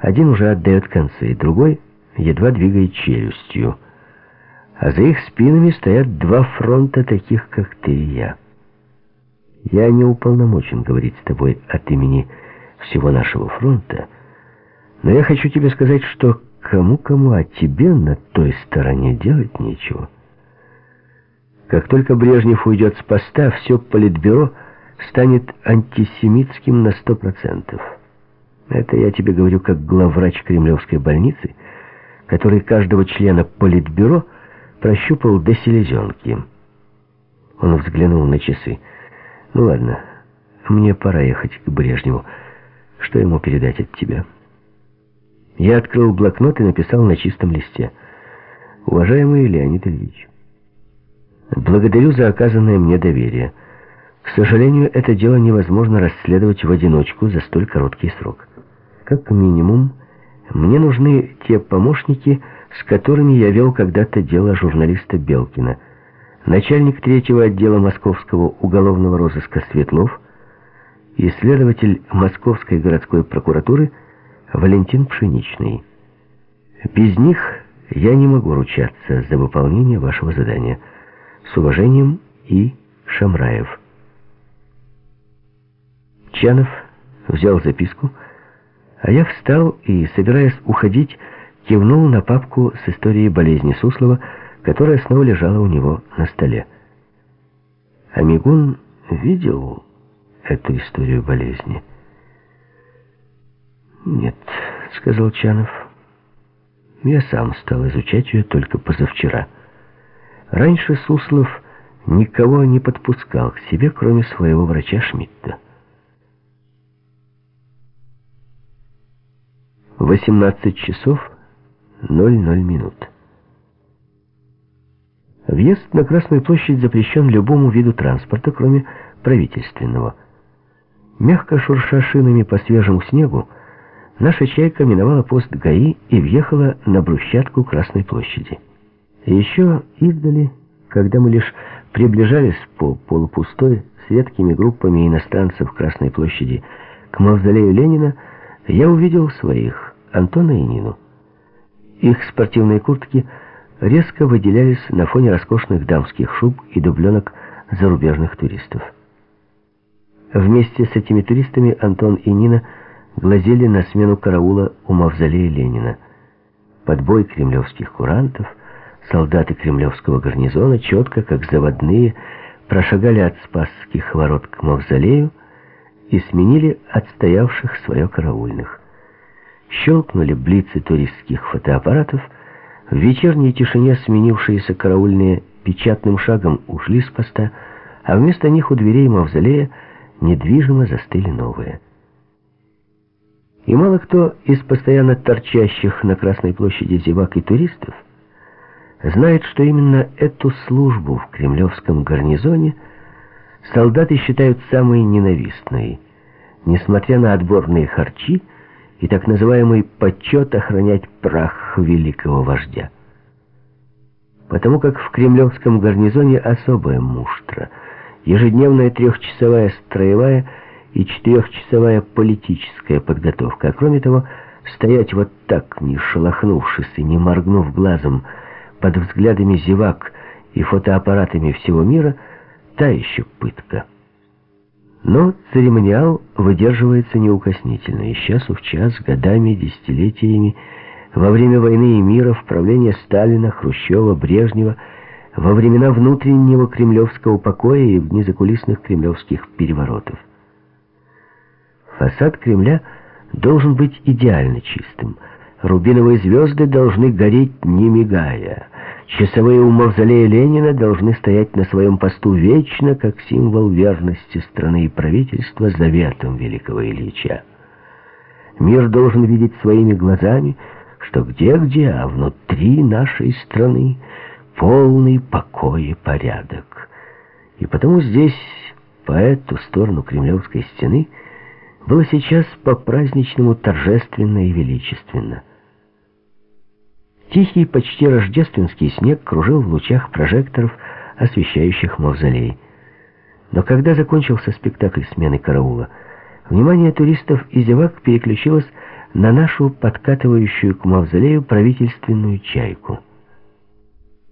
Один уже отдает концы, другой едва двигает челюстью. А за их спинами стоят два фронта, таких как ты и я. Я не уполномочен говорить с тобой от имени всего нашего фронта, но я хочу тебе сказать, что кому-кому, а тебе на той стороне делать нечего. Как только Брежнев уйдет с поста, все политбюро станет антисемитским на сто процентов. Это я тебе говорю как главврач Кремлевской больницы, который каждого члена политбюро прощупал до селезенки. Он взглянул на часы. Ну ладно, мне пора ехать к Брежневу. Что ему передать от тебя? Я открыл блокнот и написал на чистом листе. Уважаемый Леонид Ильич, благодарю за оказанное мне доверие. К сожалению, это дело невозможно расследовать в одиночку за столь короткий срок. Как минимум, мне нужны те помощники, с которыми я вел когда-то дело журналиста Белкина – начальник третьего отдела Московского уголовного розыска Светлов и следователь Московской городской прокуратуры Валентин Пшеничный. Без них я не могу ручаться за выполнение вашего задания. С уважением и Шамраев. Чанов взял записку, а я встал и, собираясь уходить, кивнул на папку с историей болезни Суслова, которая снова лежала у него на столе. Амигун видел эту историю болезни. «Нет», — сказал Чанов, — «я сам стал изучать ее только позавчера. Раньше Суслов никого не подпускал к себе, кроме своего врача Шмидта». 18 часов 00 минут. Въезд на Красную площадь запрещен любому виду транспорта, кроме правительственного. Мягко шурша шинами по свежему снегу, наша «Чайка» миновала пост ГАИ и въехала на брусчатку Красной площади. еще издали, когда мы лишь приближались по полупустой с редкими группами иностранцев Красной площади к мавзолею Ленина, я увидел своих, Антона и Нину. Их спортивные куртки – резко выделялись на фоне роскошных дамских шуб и дубленок зарубежных туристов. Вместе с этими туристами Антон и Нина глазели на смену караула у мавзолея Ленина. Под бой кремлевских курантов солдаты кремлевского гарнизона четко, как заводные, прошагали от Спасских ворот к мавзолею и сменили отстоявших свое караульных. Щелкнули блицы туристских фотоаппаратов — в вечерней тишине сменившиеся караульные печатным шагом ушли с поста, а вместо них у дверей мавзолея недвижимо застыли новые. И мало кто из постоянно торчащих на Красной площади зевак и туристов знает, что именно эту службу в кремлевском гарнизоне солдаты считают самой ненавистной, несмотря на отборные харчи, и так называемый почет охранять прах великого вождя. Потому как в кремлевском гарнизоне особая муштра, ежедневная трехчасовая строевая и четырехчасовая политическая подготовка, а кроме того, стоять вот так, не шелохнувшись и не моргнув глазом, под взглядами зевак и фотоаппаратами всего мира, та еще пытка. Но церемониал выдерживается неукоснительно, из часу в час, годами, десятилетиями, во время войны и мира, в правлении Сталина, Хрущева, Брежнева, во времена внутреннего кремлевского покоя и в закулисных кремлевских переворотов. Фасад Кремля должен быть идеально чистым. Рубиновые звезды должны гореть не мигая. Часовые у мавзолея Ленина должны стоять на своем посту вечно, как символ верности страны и правительства заветом великого Ильича. Мир должен видеть своими глазами, что где-где, а внутри нашей страны полный покой и порядок. И потому здесь, по эту сторону Кремлевской стены, было сейчас по-праздничному торжественно и величественно. Тихий, почти рождественский снег кружил в лучах прожекторов, освещающих мавзолей. Но когда закончился спектакль смены караула, внимание туристов и зевак переключилось на нашу подкатывающую к мавзолею правительственную чайку.